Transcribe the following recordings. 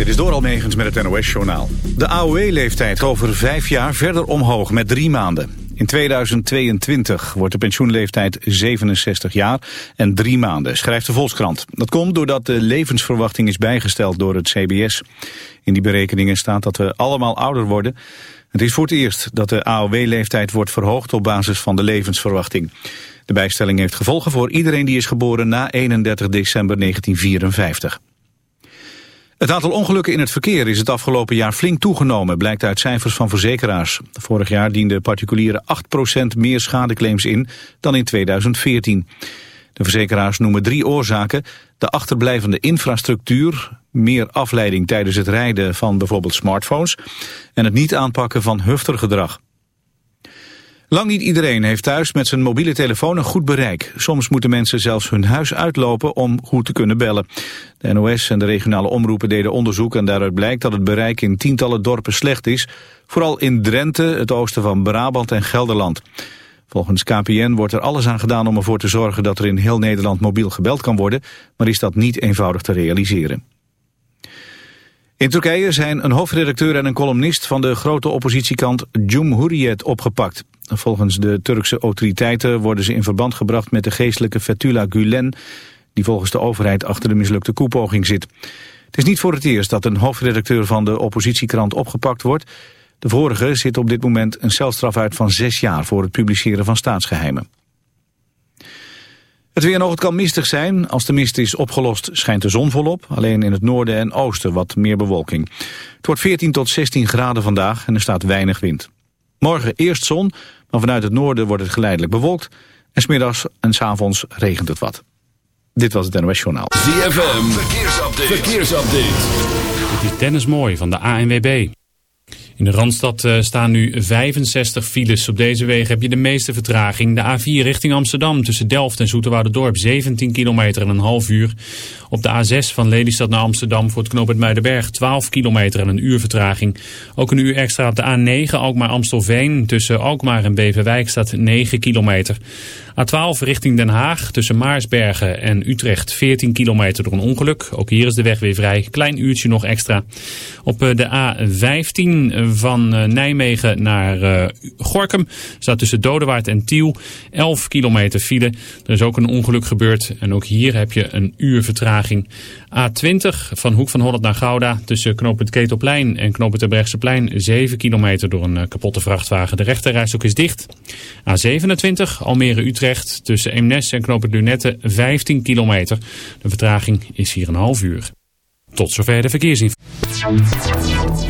Dit is door Almegens met het NOS-journaal. De AOW-leeftijd over vijf jaar verder omhoog met drie maanden. In 2022 wordt de pensioenleeftijd 67 jaar en drie maanden, schrijft de Volkskrant. Dat komt doordat de levensverwachting is bijgesteld door het CBS. In die berekeningen staat dat we allemaal ouder worden. Het is voor het eerst dat de AOW-leeftijd wordt verhoogd op basis van de levensverwachting. De bijstelling heeft gevolgen voor iedereen die is geboren na 31 december 1954. Het aantal ongelukken in het verkeer is het afgelopen jaar flink toegenomen, blijkt uit cijfers van verzekeraars. Vorig jaar dienden particulieren 8% meer schadeclaims in dan in 2014. De verzekeraars noemen drie oorzaken. De achterblijvende infrastructuur, meer afleiding tijdens het rijden van bijvoorbeeld smartphones en het niet aanpakken van huftergedrag. Lang niet iedereen heeft thuis met zijn mobiele telefoon een goed bereik. Soms moeten mensen zelfs hun huis uitlopen om goed te kunnen bellen. De NOS en de regionale omroepen deden onderzoek en daaruit blijkt dat het bereik in tientallen dorpen slecht is. Vooral in Drenthe, het oosten van Brabant en Gelderland. Volgens KPN wordt er alles aan gedaan om ervoor te zorgen dat er in heel Nederland mobiel gebeld kan worden, maar is dat niet eenvoudig te realiseren. In Turkije zijn een hoofdredacteur en een columnist van de grote oppositiekant Cumhuriyet opgepakt. Volgens de Turkse autoriteiten worden ze in verband gebracht met de geestelijke Fethullah Gulen, die volgens de overheid achter de mislukte koepoging zit. Het is niet voor het eerst dat een hoofdredacteur van de oppositiekrant opgepakt wordt. De vorige zit op dit moment een celstraf uit van zes jaar voor het publiceren van staatsgeheimen. Het weer nog, het kan mistig zijn. Als de mist is opgelost schijnt de zon volop. Alleen in het noorden en oosten wat meer bewolking. Het wordt 14 tot 16 graden vandaag en er staat weinig wind. Morgen eerst zon, maar vanuit het noorden wordt het geleidelijk bewolkt. En smiddags en s avonds regent het wat. Dit was het NOS Journaal. ZFM, verkeersupdate. verkeersupdate. Dit is Dennis Mooi van de ANWB. In de Randstad eh, staan nu 65 files. Op deze wegen heb je de meeste vertraging. De A4 richting Amsterdam tussen Delft en Dorp 17 kilometer en een half uur. Op de A6 van Lelystad naar Amsterdam voor het knooppunt Muidenberg 12 kilometer en een uur vertraging. Ook een uur extra op de A9 Alkmaar-Amstelveen. Tussen Alkmaar en Beverwijk staat 9 kilometer. A12 richting Den Haag tussen Maarsbergen en Utrecht 14 kilometer door een ongeluk. Ook hier is de weg weer vrij. Klein uurtje nog extra. Op eh, de A15 van eh, Nijmegen naar uh, Gorkum staat tussen Dodewaard en Tiel 11 kilometer file. Er is ook een ongeluk gebeurd en ook hier heb je een uur vertraging. A20 van Hoek van Holland naar Gouda tussen knooppunt Ketelplein en knooppunt plein 7 kilometer door een kapotte vrachtwagen. De rechterreis is dicht. A27 Almere-Utrecht tussen Eemnes en knooppunt Lunette 15 kilometer. De vertraging is hier een half uur. Tot zover de verkeersinformatie.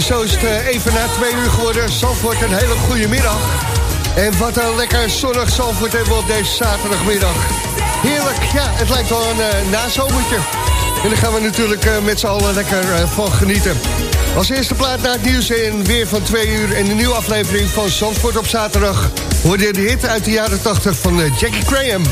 Zo is het eh, even na twee uur geworden. Zandvoort, een hele goede middag. En wat een lekker zonnig Zandvoort hebben we op deze zaterdagmiddag. Heerlijk, ja, het lijkt wel een uh, nazomertje. En daar gaan we natuurlijk uh, met z'n allen lekker van genieten. Als eerste plaat naar het nieuws en weer van twee uur... en een nieuwe aflevering van Zandvoort op zaterdag... hoorde je de hit uit de jaren 80 van Jackie Graham.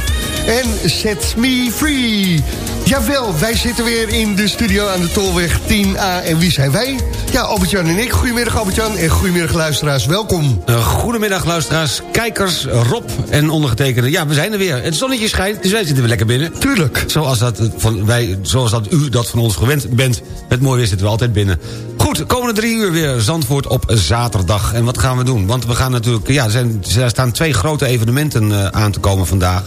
En Set Me Free. Jawel, wij zitten weer in de studio aan de Tolweg 10A. En wie zijn wij? Ja, Albert-Jan en ik. Goedemiddag Albert-Jan en goedemiddag luisteraars. Welkom. Uh, goedemiddag luisteraars, kijkers, Rob en ondergetekende. Ja, we zijn er weer. Het zonnetje schijnt, dus wij zitten weer lekker binnen. Tuurlijk. Zoals dat, van, wij, zoals dat u dat van ons gewend bent. Met mooi weer zitten we altijd binnen. Goed, komende drie uur weer Zandvoort op zaterdag. En wat gaan we doen? Want we gaan natuurlijk... Ja, er, zijn, er staan twee grote evenementen uh, aan te komen vandaag.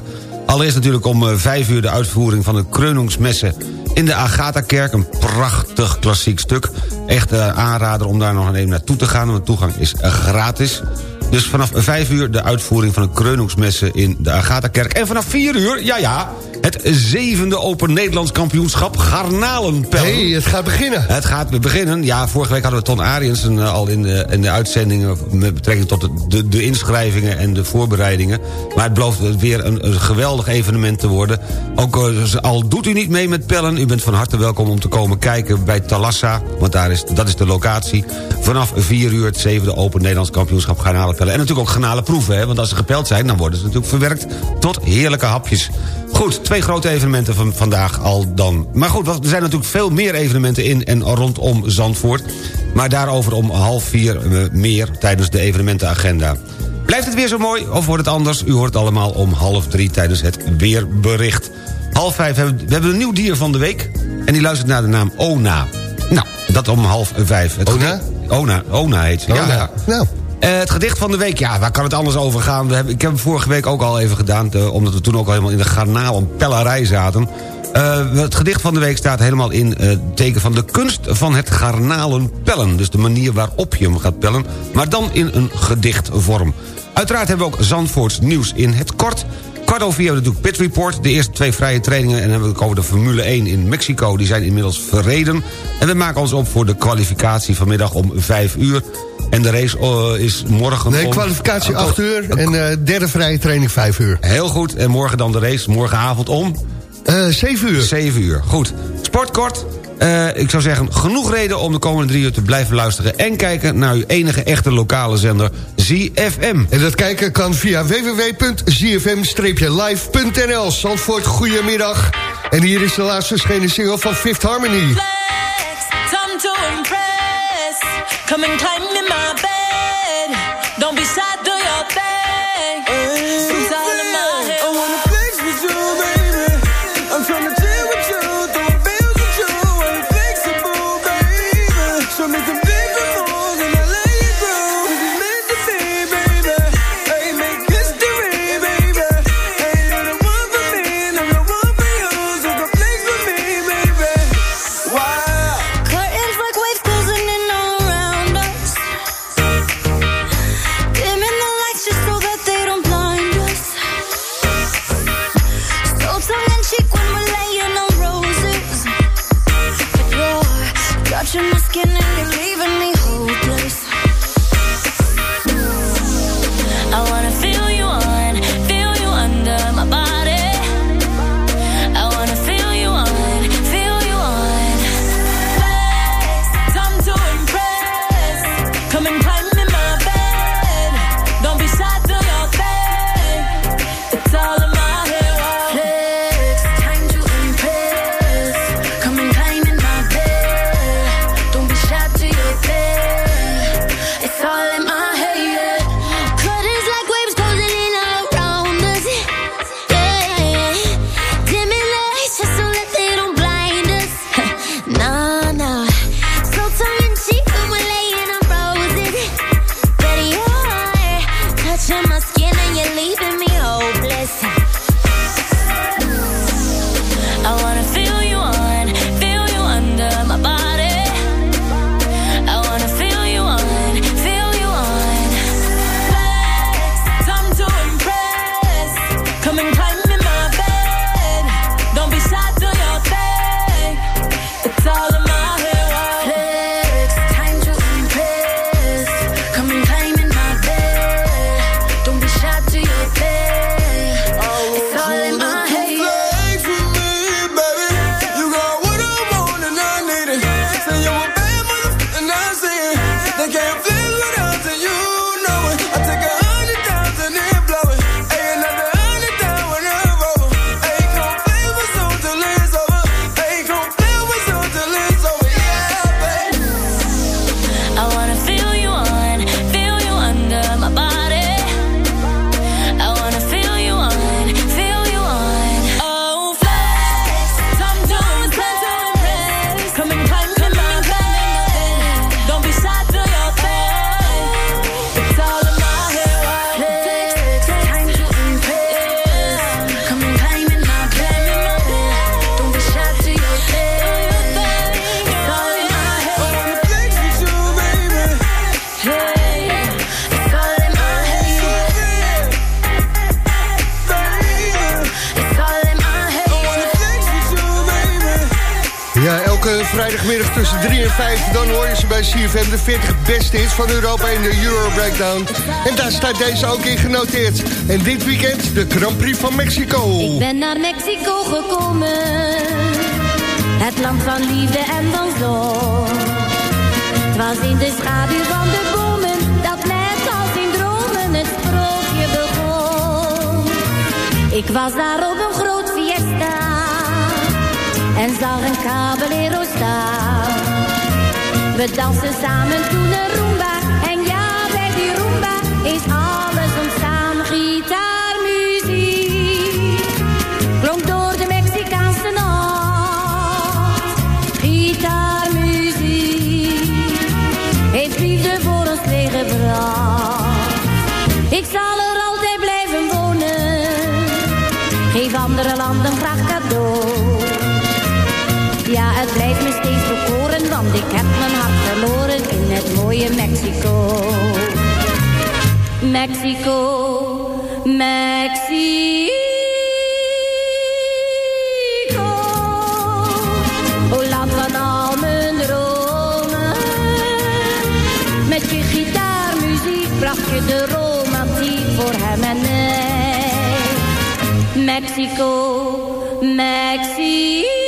Allereerst natuurlijk om uh, vijf uur de uitvoering van de Kreuningsmessen in de Agatha-kerk. Een prachtig klassiek stuk. Echt uh, aanrader om daar nog even naartoe te gaan, want toegang is uh, gratis. Dus vanaf vijf uur de uitvoering van de Kreuningsmessen in de Agatha-kerk. En vanaf vier uur, ja ja, het zevende Open Nederlands kampioenschap Garnalenpel. hey, het gaat beginnen. Het gaat beginnen. Ja, vorige week hadden we Ton Ariensen uh, al in de, in de uitzendingen... met betrekking tot de, de, de, inschrijvingen en de voorbereidingen. Maar het belooft weer een, een geweldig evenement te worden. Ook uh, al doet u niet mee met pellen... u bent van harte welkom om te komen kijken bij Talassa. Want daar is, dat is de locatie. Vanaf 4 uur het zevende Open Nederlands kampioenschap Garnalenpellen. En natuurlijk ook garnalenproeven, hè, want als ze gepeld zijn... dan worden ze natuurlijk verwerkt tot heerlijke hapjes. Goed, twee grote evenementen van vandaag al dan. Maar goed, er zijn natuurlijk veel meer evenementen in en rondom Zandvoort. Maar daarover om half vier meer tijdens de evenementenagenda. Blijft het weer zo mooi of wordt het anders? U hoort het allemaal om half drie tijdens het weerbericht. Half vijf hebben we hebben een nieuw dier van de week. En die luistert naar de naam Ona. Nou, dat om half vijf. Het Ona? Ona, Ona heet ze. Ona. Ja, ja. Nou. Uh, het gedicht van de week, ja, waar kan het anders over gaan? We hebben, ik heb het vorige week ook al even gedaan... Omdat we toen ook al helemaal in de garnaal zaten. Uh, het gedicht van de week staat helemaal in uh, teken van de kunst van het garnalen pellen. Dus de manier waarop je hem gaat pellen, maar dan in een gedichtvorm. Uiteraard hebben we ook Zandvoorts nieuws in het kort... Kwart over vier hebben we natuurlijk Pit Report. De eerste twee vrije trainingen. En dan hebben we het over de Formule 1 in Mexico. Die zijn inmiddels verreden. En we maken ons op voor de kwalificatie vanmiddag om vijf uur. En de race uh, is morgen... Nee, kwalificatie om... 8 uur en uh, derde vrije training 5 uur. Heel goed. En morgen dan de race. Morgenavond om... Uh, 7 uur. 7 uur, goed. Sportkort. Uh, ik zou zeggen, genoeg reden om de komende drie uur te blijven luisteren... en kijken naar uw enige echte lokale zender, ZFM. En dat kijken kan via www.zfm-live.nl. Zandvoort, goedemiddag. En hier is de laatste verschenen single van Fifth Harmony. Flex, time to impress. Come and climb in my bed. Don't be sad, do your thing. Beste hits van Europa in de Euro Breakdown. En daar staat deze ook in genoteerd. En dit weekend de Grand Prix van Mexico. Ik ben naar Mexico gekomen. Het land van liefde en van zon. Het was in de schaduw van de bomen. Dat net als in dromen het sprookje begon. Ik was daar op een groot fiesta. En zag een caballero staan. We dansen samen toen een rumba. En ja, bij die rumba is alles ontstaan. Gitaarmuziek klonk door de Mexicaanse nacht. Gitaarmuziek heeft liefde voor ons tegengebracht. Ik zal er altijd blijven wonen. Geef andere landen graag in Mexico. Mexico, Mexico. O land van al mijn dromen. Met je gitaarmuziek bracht je de romantiek voor hem en mij. Mexico, Mexico.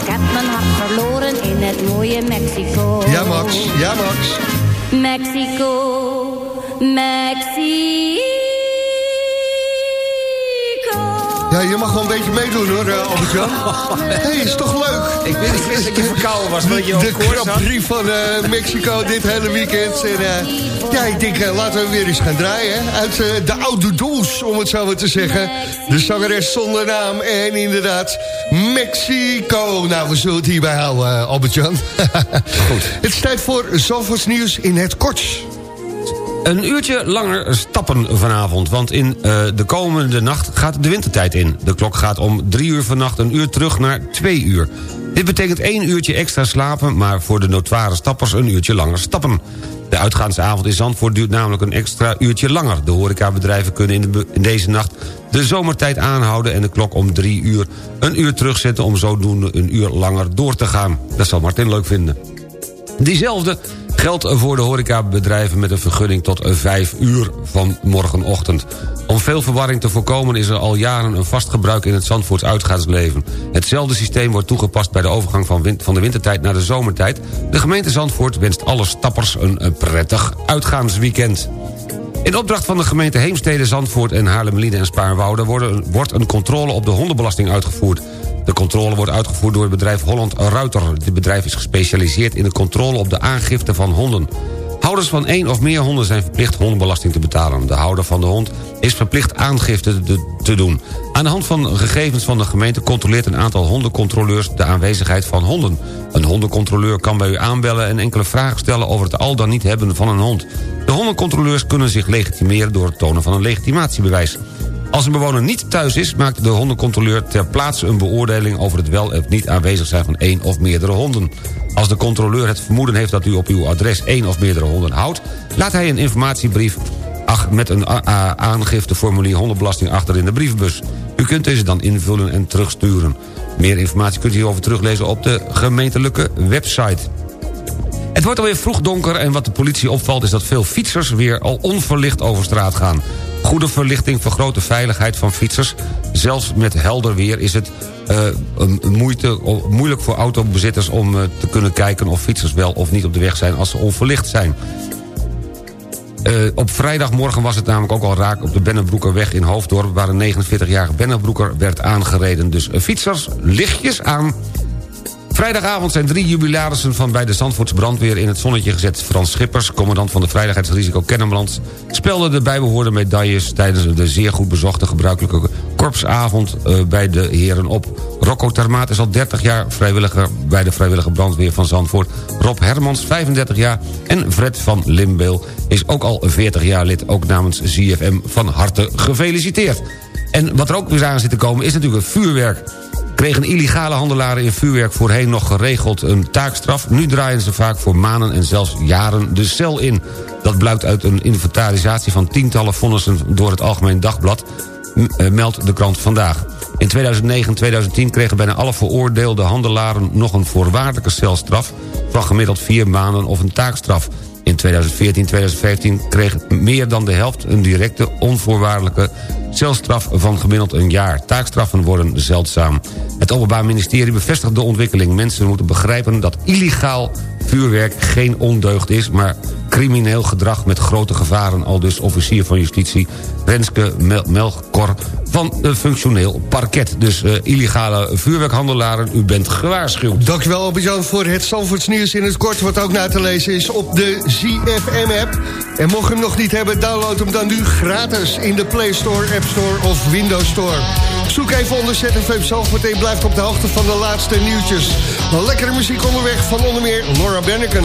Ik heb mijn hart verloren in het mooie Mexico. Ja, Max. Ja, Max. Mexico, Mexico. Ja, je mag wel een beetje meedoen hoor, uh, Albert-Jan. hey, is toch leuk? Ik wist, ik wist dat je verkouden was, dat je op De Grand. Prix van eh, Mexico dit hele weekend. En, eh, ja, ik denk, eh, laten we weer eens gaan draaien. hè. Uit eh, de oude doos, om het zo maar te zeggen. De zangeres zonder naam en inderdaad Mexico. Nou, we zullen het hierbij houden, eh, Albert-Jan. Goed. Het is tijd voor Zalvoorts nieuws in het kort. Een uurtje langer stappen vanavond, want in eh, de komende nacht gaat de wintertijd in. De klok gaat om drie uur vannacht een uur terug naar twee uur. Dit betekent één uurtje extra slapen, maar voor de notoire stappers een uurtje langer stappen. De uitgaansavond in Zandvoort duurt namelijk een extra uurtje langer. De horecabedrijven kunnen in, in deze nacht de zomertijd aanhouden... en de klok om drie uur een uur terugzetten om zodoende een uur langer door te gaan. Dat zal Martin leuk vinden. Diezelfde geldt voor de horecabedrijven met een vergunning tot 5 uur van morgenochtend. Om veel verwarring te voorkomen is er al jaren een vast gebruik in het Zandvoorts uitgaansleven. Hetzelfde systeem wordt toegepast bij de overgang van, van de wintertijd naar de zomertijd. De gemeente Zandvoort wenst alle stappers een een prettig uitgaansweekend. In opdracht van de gemeente Heemstede, Zandvoort en Haarlemmerlieden en Spaarnwoude... wordt een controle op de hondenbelasting uitgevoerd. De controle wordt uitgevoerd door het bedrijf Holland Ruiter. Dit bedrijf is gespecialiseerd in de controle op de aangifte van honden. Houders van één of meer honden zijn verplicht hondenbelasting te betalen. De houder van de hond is verplicht aangifte te- doen. Aan de hand van gegevens van de gemeente controleert een aantal hondencontroleurs de aanwezigheid van honden. Een hondencontroleur kan bij u aanbellen en enkele vragen stellen over het al dan niet hebben van een hond. De hondencontroleurs kunnen zich legitimeren door het tonen van een legitimatiebewijs. Als een bewoner niet thuis is, maakt de hondencontroleur ter plaatse een beoordeling over het wel of niet aanwezig zijn van één of meerdere honden. Als de controleur het vermoeden heeft dat u op uw adres één of meerdere honden houdt, laat hij een informatiebrief met een aangifteformulier hondenbelasting achter in de brievenbus. U kunt deze dan invullen en terugsturen. Meer informatie kunt u hierover teruglezen op de gemeentelijke website. Het wordt alweer vroeg donker en wat de politie opvalt... is dat veel fietsers weer al onverlicht over straat gaan. Goede verlichting vergroot de veiligheid van fietsers. Zelfs met helder weer is het een moeite, moeilijk voor autobezitters... om eh, te kunnen kijken of fietsers wel of niet op de weg zijn... als ze onverlicht zijn. Eh, op vrijdagmorgen was het namelijk ook al raak op de Bennebroekerweg in Hoofddorp... waar een 49-jarige Bennebroeker werd aangereden. Dus fietsers, lichtjes aan. Vrijdagavond zijn drie jubilarissen van bij de Zandvoortse brandweer in het zonnetje gezet. Frans Schippers, commandant van de veiligheidsrisico Kennemerland... speelde de bijbehorende medailles tijdens de zeer goed bezochte gebruikelijke korpsavond eh, bij de heren op. Rocco Termaat is al 30 jaar vrijwilliger bij de vrijwillige brandweer van Zandvoort. Rob Hermans, 35 jaar. En Fred van Limbeel is ook al 40 jaar lid. Ook namens ZFM van harte gefeliciteerd. En wat er ook weer aan zit te komen is natuurlijk het vuurwerk kregen illegale handelaren in vuurwerk voorheen nog geregeld een taakstraf. Nu draaien ze vaak voor maanden en zelfs jaren de cel in. Dat blijkt uit een inventarisatie van tientallen vonnissen door het Algemeen Dagblad... eh, meldt de krant vandaag. In 2009 en 2010 kregen bijna alle veroordeelde handelaren... nog een voorwaardelijke celstraf van gemiddeld vier maanden of een taakstraf. In 2014 2015 kreeg meer dan de helft een directe onvoorwaardelijke celstraf van gemiddeld een jaar. Taakstraffen worden zeldzaam. Het Openbaar Ministerie bevestigt de ontwikkeling. Mensen moeten begrijpen dat illegaal vuurwerk geen ondeugd is... maar crimineel gedrag met grote gevaren... al dus officier van justitie Renske Mel Melkor van een functioneel parket. Dus uh, illegale vuurwerkhandelaren, u bent gewaarschuwd. Dankjewel Albert-Jan voor het Zandvoorts nieuws in het kort... wat ook na te lezen is op de ZFM-app. En mocht je hem nog niet hebben, download hem dan nu gratis... in de Play Store, App Store of Windows Store. Zoek even onder ZFM Zandvoort en blijft op de hoogte van de laatste nieuwtjes. Lekkere muziek onderweg van onder meer Laura Benneken.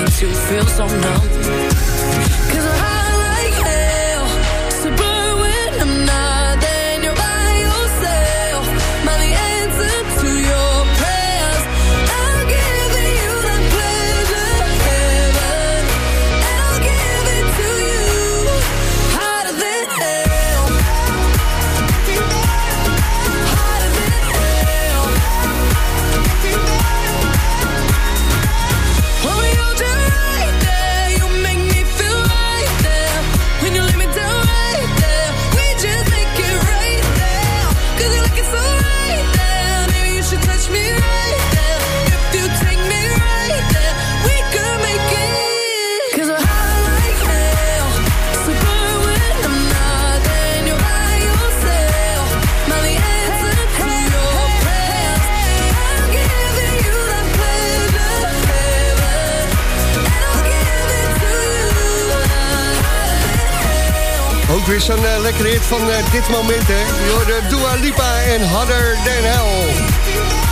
makes you feel so numb. Hit van eh, dit moment, hè. Hoorde Dua Lipa en Harder Than Hell.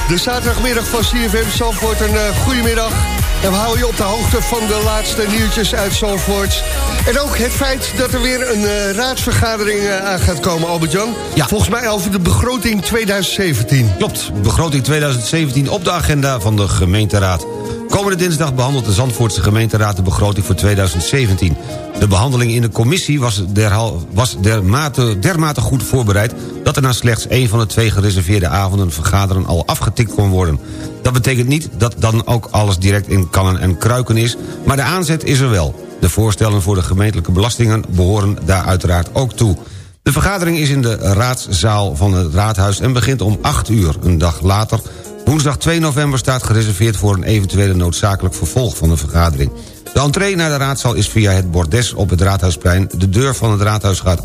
De zaterdagmiddag van CFM Zandvoort, een uh, goedemiddag. En we houden je op de hoogte van de laatste nieuwtjes uit Zandvoort. En ook het feit dat er weer een eh, raadsvergadering aan gaat komen, Albert-Jan. Ja. Volgens mij over de begroting 2017. Klopt, begroting 2017 op de agenda van de gemeenteraad. Komende dinsdag behandelt de Zandvoortse gemeenteraad de begroting voor 2017. De behandeling in de commissie was, was dermate, dermate goed voorbereid... dat er na slechts één van de twee gereserveerde avonden vergaderen al afgetikt kon worden. Dat betekent niet dat dan ook alles direct in kannen en kruiken is... maar de aanzet is er wel. De voorstellen voor de gemeentelijke belastingen behoren daar uiteraard ook toe. De vergadering is in de raadszaal van het raadhuis en begint om 8 uur. Een dag later, woensdag 2 november, staat gereserveerd... voor een eventuele noodzakelijk vervolg van de vergadering. De entree naar de raadzaal is via het bordes op het Raadhuisplein. De deur van het raadhuis gaat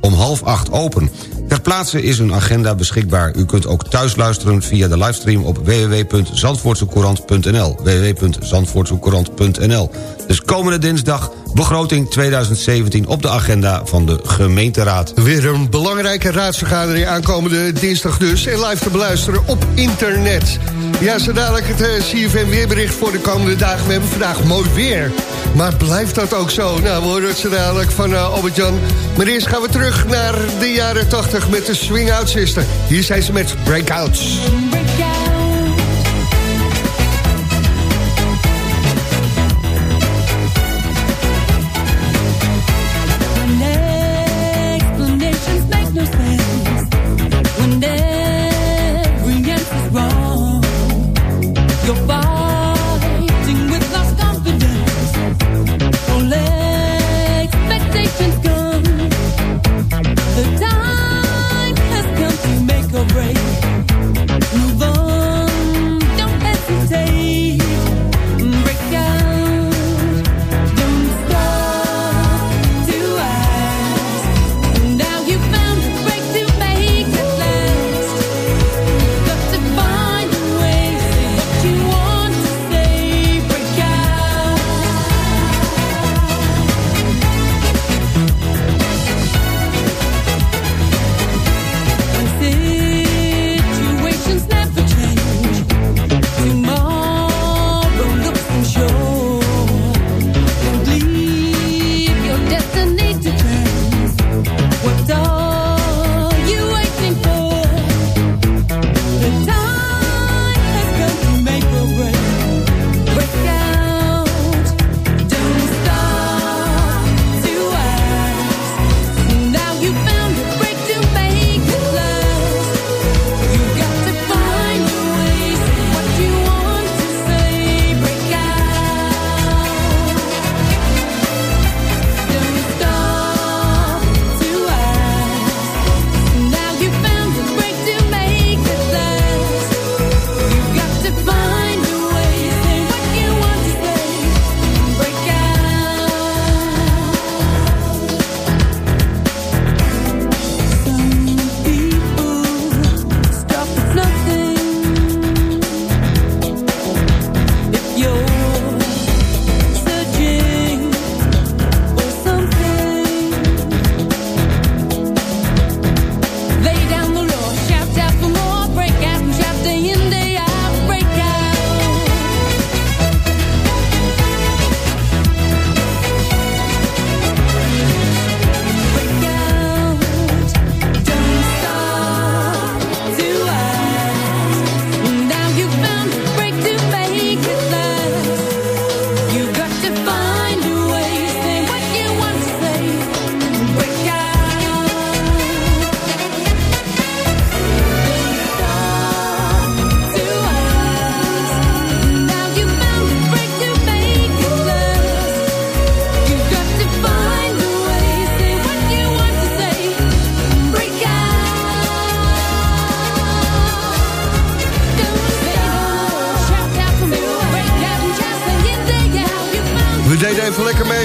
om half acht open. Ter plaatse is een agenda beschikbaar. U kunt ook thuis luisteren via de livestream op www.zandvoortsecourant.nl www.zandvoortsecourant.nl Dus komende dinsdag begroting 2017 op de agenda van de gemeenteraad. Weer een belangrijke raadsvergadering aankomende dinsdag dus. En live te beluisteren op internet. Ja, zo dadelijk het eh, CFM weerbericht voor de komende dagen. We hebben vandaag mooi weer. Maar blijft dat ook zo? Nou, we horen het zo dadelijk van eh, Albert-Jan. Maar eerst gaan we terug naar de jaren 80 met de Swing Out Sister. Hier zijn ze met Breakouts. When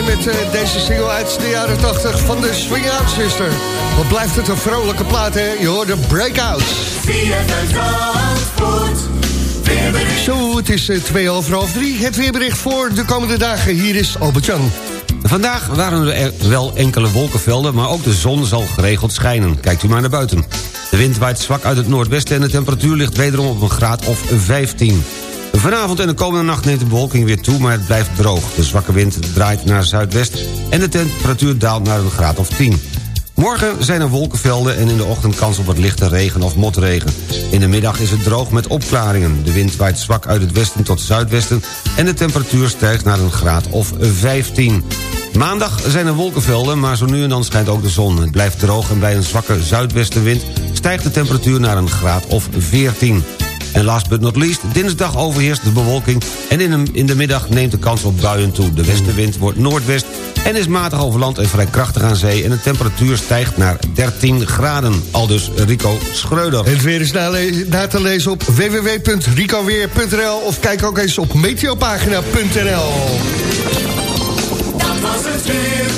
mee met eh, deze single uit de jaren 80 van de Swing Out Sister. Wat blijft het een vrolijke plaat, hè? Je hoort de Breakouts. Zo, het is eh, twee over half drie. Het weerbericht voor de komende dagen. Hier is Albert-Jan. Vandaag waren er wel enkele wolkenvelden, maar ook de zon zal geregeld schijnen. Kijkt u maar naar buiten. De wind waait zwak uit het noordwesten en de temperatuur ligt wederom op een graad of 15. Vanavond en de komende nacht neemt de bewolking weer toe, maar het blijft droog. De zwakke wind draait naar zuidwest en de temperatuur daalt naar een graad of 10. Morgen zijn er wolkenvelden en in de ochtend kans op wat lichte regen of motregen. In de middag is het droog met opklaringen. De wind waait zwak uit het westen tot zuidwesten... en de temperatuur stijgt naar een graad of 15. Maandag zijn er wolkenvelden, maar zo nu en dan schijnt ook de zon. Het blijft droog en bij een zwakke zuidwestenwind... stijgt de temperatuur naar een graad of 14. En last but not least, dinsdag overheerst de bewolking... en in de, in de middag neemt de kans op buien toe. De westenwind wordt noordwest en is matig over land en vrij krachtig aan zee... en de temperatuur stijgt naar 13 graden. Aldus Rico Schreuder. Het weer is na te lezen op www.ricoweer.nl of kijk ook eens op meteopagina.nl. Dat was het weer.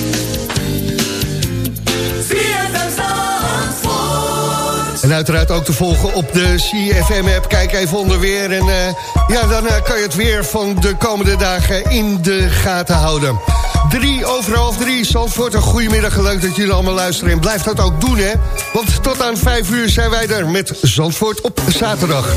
ZFM Zandvoort. En uiteraard ook te volgen op de CFM-app. Kijk even onder weer. En eh, ja, dan eh, kan je het weer van de komende dagen in de gaten houden. Drie over half drie. Zandvoort, een goedemiddag. Leuk dat jullie allemaal luisteren. En blijf dat ook doen, hè. Want tot aan vijf uur zijn wij er met Zandvoort op zaterdag.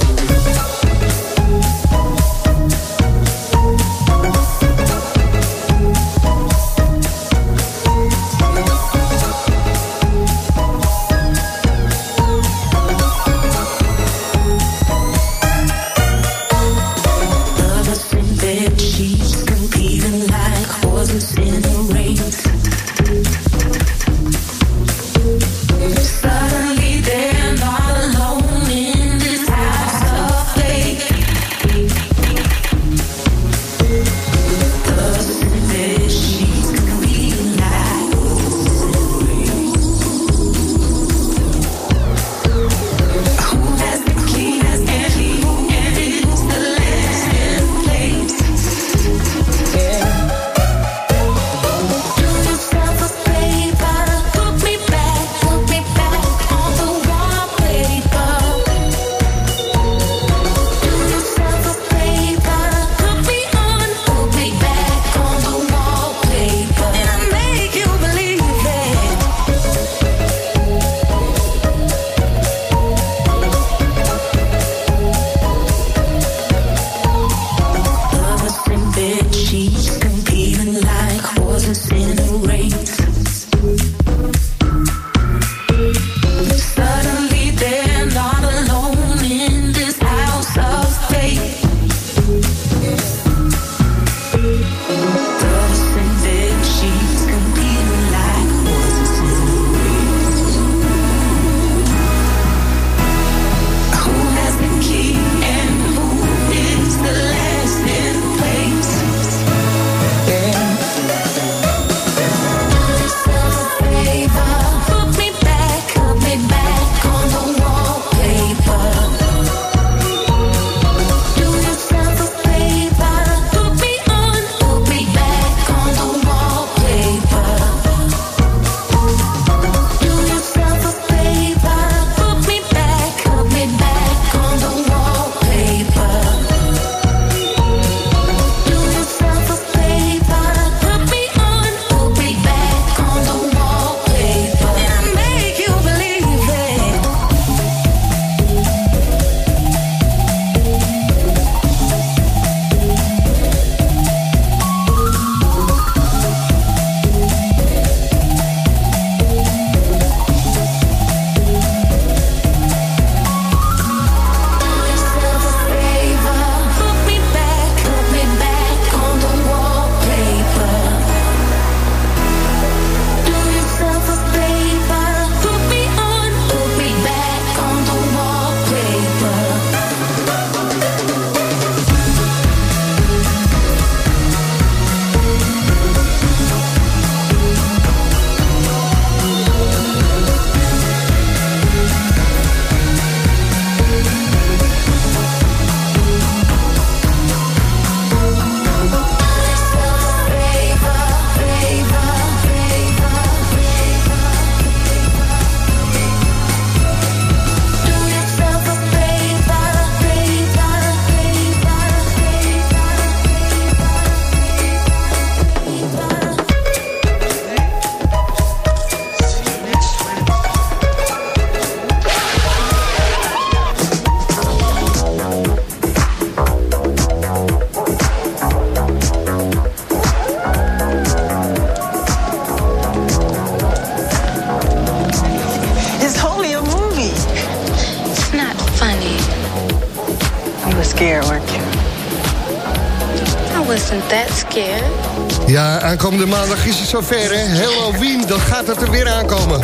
Ja, aankomende maandag is het zover, hè? Halloween, dan gaat het er weer aankomen.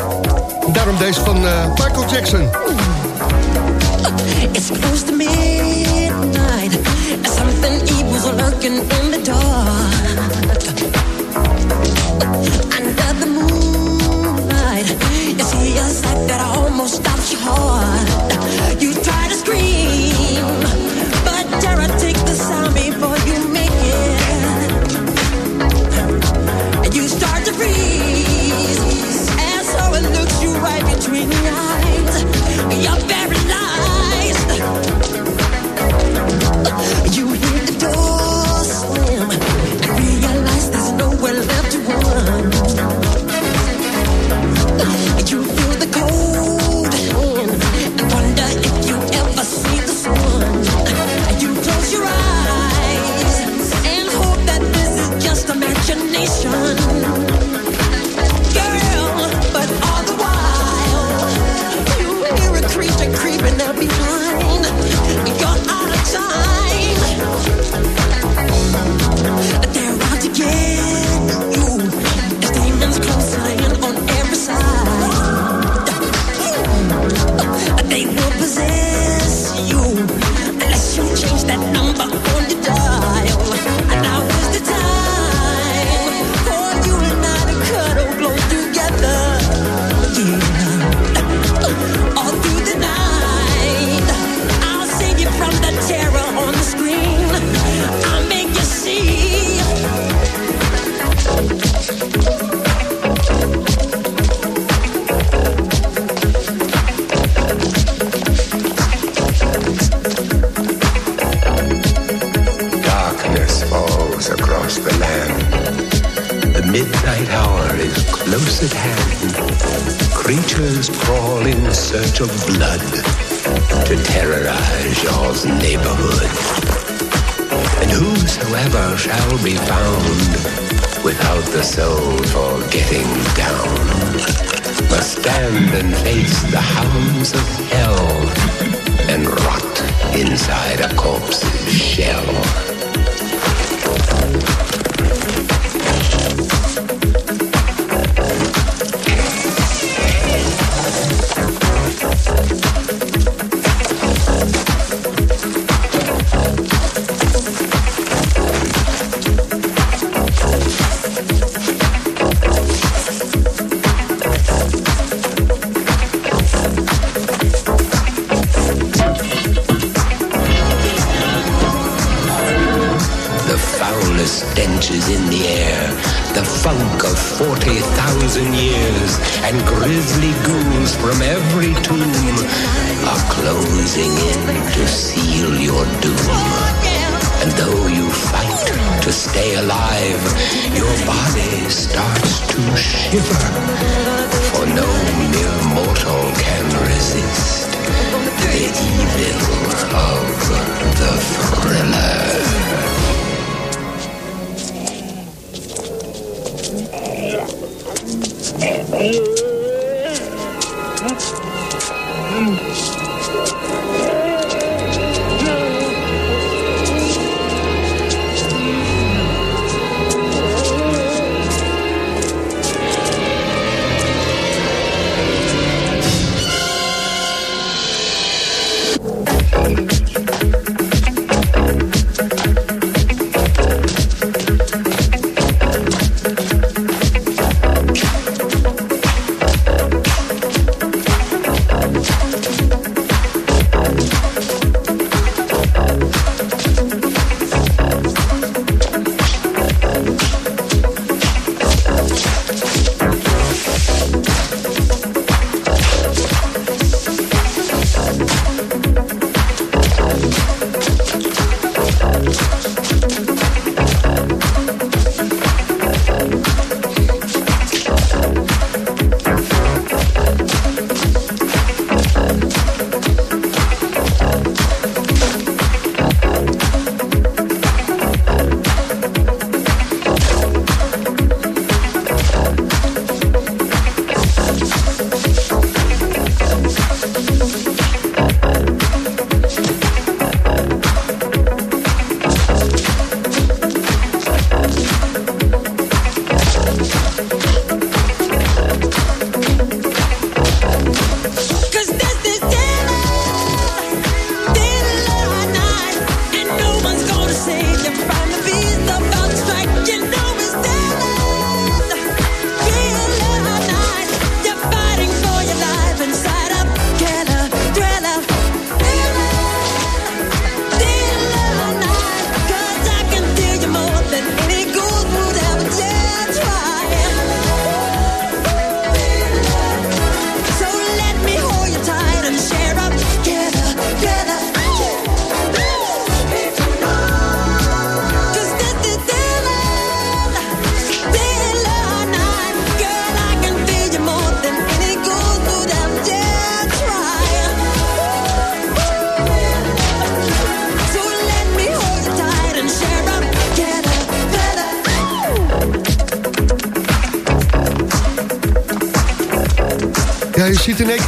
Daarom deze van eh, Michael Jackson. the soul for getting down. Must stand and face the hounds of hell and rot inside a corpse's shell.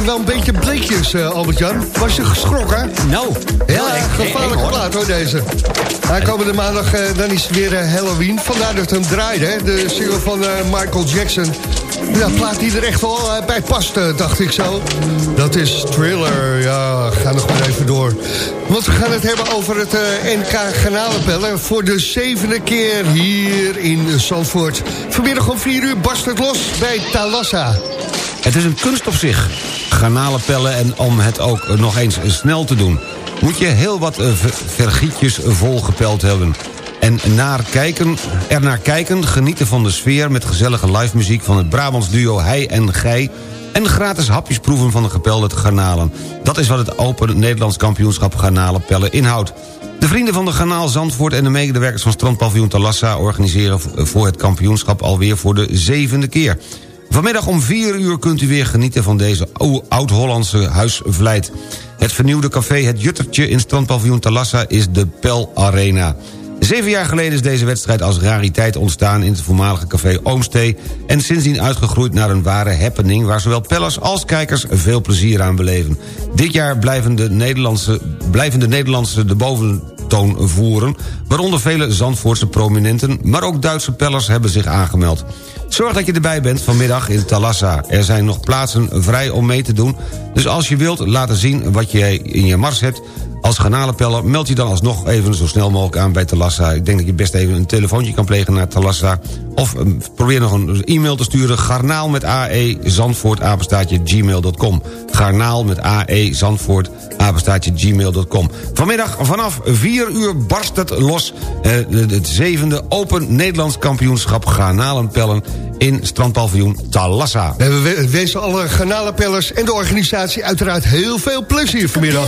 Keer wel een beetje bleekjes, eh, Albert-Jan. Was je geschrokken? Nou, Ja, gevaarlijke plaat hoor, deze. Aankomende maandag, eh, dan is het weer eh, Halloween. Vandaar dat hem draaiden, hè. De single van Michael Jackson. Ja, plaat die er echt wel bij past, dacht ik zo. Dat is Thriller. Ja, ga nog maar even door. Want we gaan het hebben over het NK Garnalenpellen. Voor de zevende keer hier in Zandvoort. Vanmiddag om 4 uur barst het los bij Talassa. Het is een kunst op zich. Garnalen pellen en om het ook nog eens snel te doen... moet je heel wat eh, ver- vergietjes volgepeld hebben. En naar kijken, er naar kijken, genieten van de sfeer... met gezellige live muziek van het Brabants duo Hij en Gij... en gratis hapjes proeven van de gepelde garnalen. Dat is wat het Open Nederlands kampioenschap garnalenpellen inhoudt. De vrienden van de Garnaal Zandvoort en de medewerkers van strandpaviljoen Talassa... organiseren voor het kampioenschap alweer voor de zevende keer. Vanmiddag om 4 uur kunt u weer genieten van deze ou- oud-Hollandse huisvlijt. Het vernieuwde café Het Juttertje in strandpaviljoen Talassa is de Pel Arena. Zeven jaar geleden is deze wedstrijd als rariteit ontstaan... in het voormalige café Oomstee... en sindsdien uitgegroeid naar een ware happening... waar zowel pellers als kijkers veel plezier aan beleven. Dit jaar blijven de Nederlandse, blijven de, Nederlandse de boventoon voeren... waaronder vele Zandvoortse prominenten... maar ook Duitse pellers hebben zich aangemeld. Zorg dat je erbij bent vanmiddag in Talassa. Er zijn nog plaatsen vrij om mee te doen. Dus als je wilt laten zien wat je in je mars hebt... als garnalenpeller, meld je dan alsnog even zo snel mogelijk aan bij Talassa. Ik denk dat je best even een telefoontje kan plegen naar Talassa. Of eh, probeer nog een e-mail te sturen. Garnaal met AE Zandvoort apenstaatje gmail.com. Garnaal met AE Zandvoort apenstaatje gmail.com. Vanmiddag vanaf 4 uur barst het los. eh, het zevende Open Nederlands kampioenschap garnalenpellen in strandpaviljoen Talassa. We we- wensen alle garnalenpellers en de organisatie uiteraard heel veel plezier vanmiddag.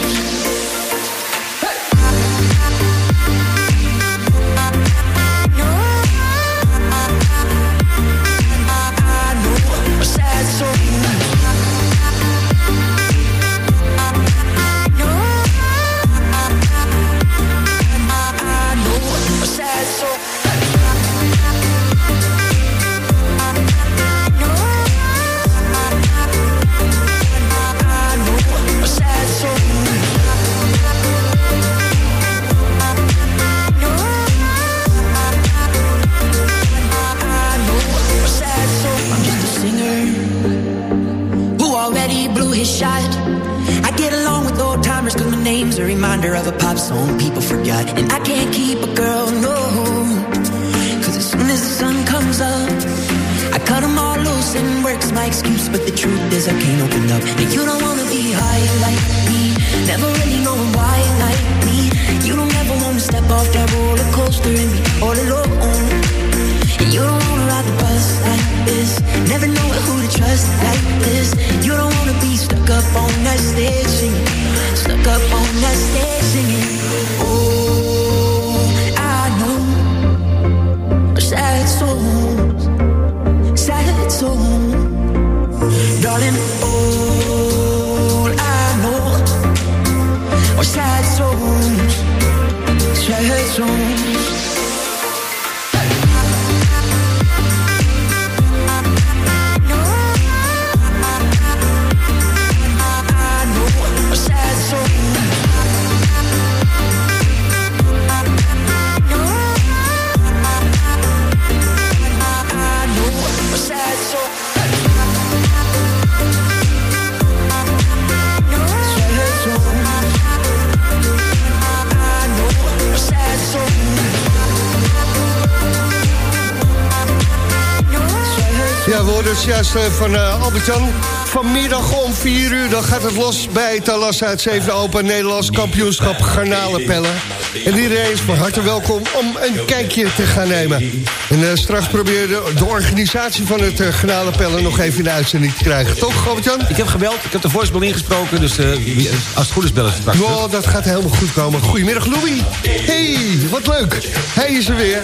Eh, van eh, Albert-Jan. Vanmiddag om 4 uur dan gaat het los bij Talassa het 7e Open Nederlands kampioenschap garnalenpellen. En iedereen is van harte welkom om een kijkje te gaan nemen. En eh, straks probeer je de, de organisatie van het uh, garnalenpellen nog even in de uitzending te krijgen. Toch, Albert-Jan? Ik heb gebeld, ik heb de voicemail ingesproken, dus als het goed is bellen ze straks. Oh, dat gaat helemaal goed komen. Goedemiddag, Louis. Hey, wat leuk. Hij is er weer.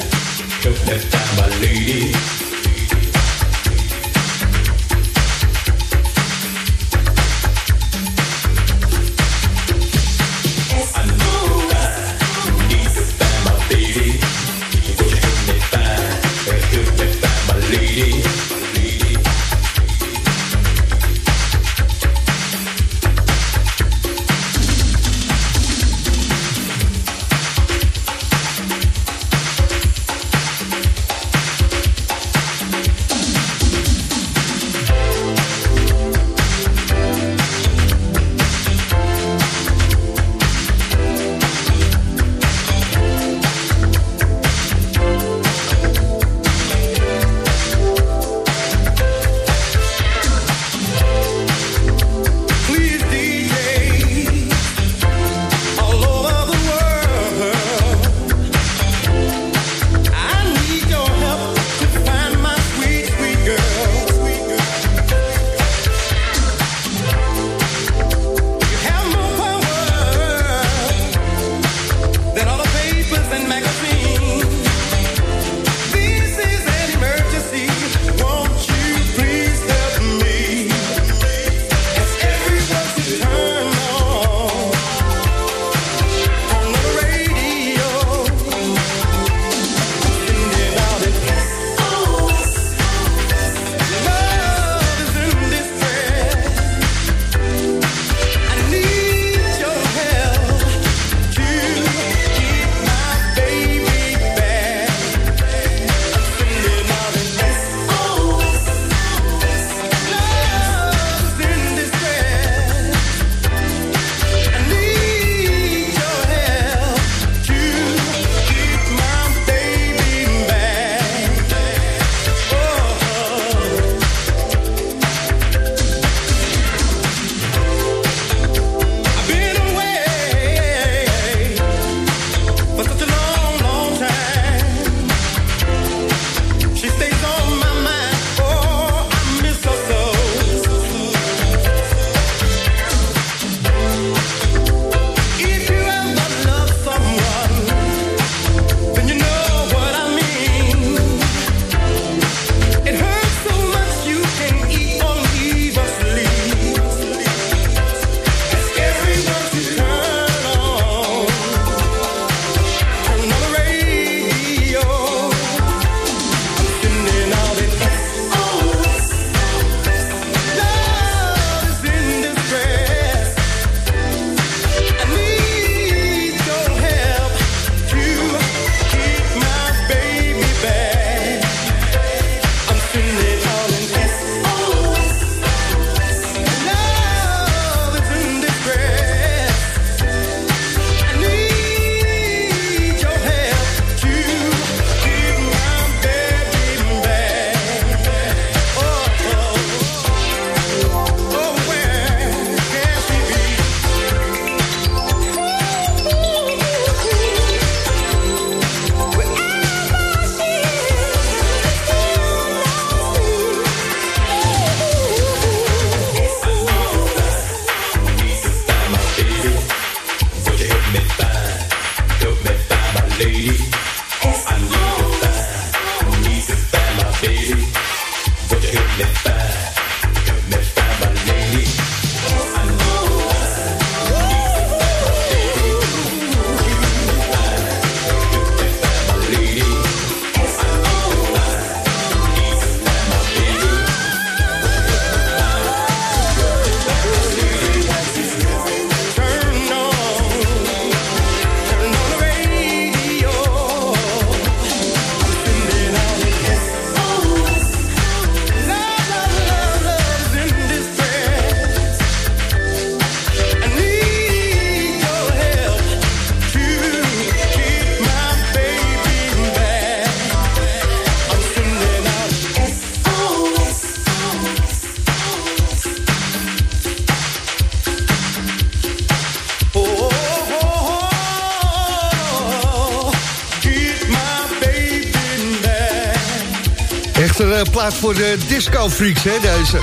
Voor de disco-freaks, hè, deze.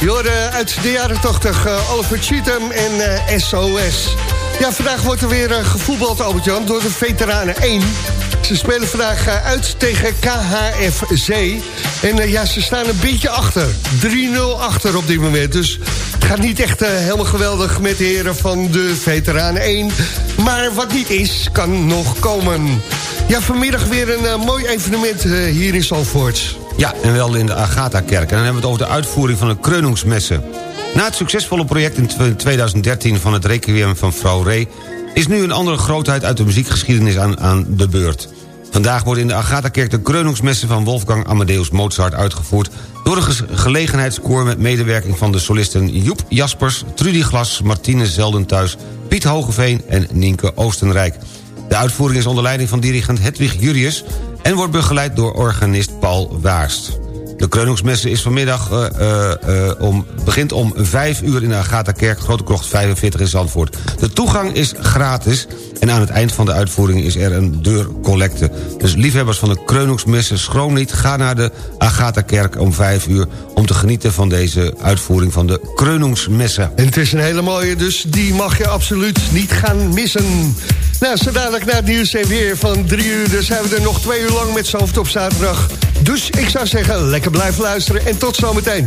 Je hoorde uit de jaren 80 eh, Oliver Cheatham en eh, SOS. Ja, vandaag wordt er weer eh, gevoetbald, Albert-Jan, door de Veteranen 1. Ze spelen vandaag eh, uit tegen KHFZ. En eh, ja, ze staan een beetje achter. 3-0 achter op dit moment. Dus het gaat niet echt eh, helemaal geweldig met de heren van de Veteranen 1. Maar wat niet is, kan nog komen. Ja, vanmiddag weer een eh, mooi evenement eh, hier in Zalvoort. Ja, en wel in de Agatha-kerk. En dan hebben we het over de uitvoering van de Kreuningsmessen. Na het succesvolle project in tw- 2013 van het Requiem van Vrouw Ree... is nu een andere grootheid uit de muziekgeschiedenis aan, aan de beurt. Vandaag wordt in de Agatha-kerk de Kreuningsmessen van Wolfgang Amadeus Mozart uitgevoerd... door een gelegenheidskoor met medewerking van de solisten Joep Jaspers... Trudy Glas, Martine Zeldenthuis, Piet Hogeveen en Nienke Oostenrijk. De uitvoering is onder leiding van dirigent Hedwig Jurius... en wordt begeleid door organist Paul Waarst. De Kreuningsmesse is vanmiddag eh, eh, eh, begint om 5 uur in de Agatha-kerk... Grote Krocht 45 in Zandvoort. De toegang is gratis en aan het eind van de uitvoering is er een deurcollecte. Dus liefhebbers van de Kreuningsmesse, schroom niet... ga naar de Agatha-kerk om 5 uur... om te genieten van deze uitvoering van de Kreuningsmesse. En het is een hele mooie, dus die mag je absoluut niet gaan missen. Nou, zo dadelijk na het nieuws en weer van drie uur... dan zijn we er nog twee uur lang met Zalvoort op zaterdag. Dus ik zou zeggen, lekker blijven luisteren en tot zometeen.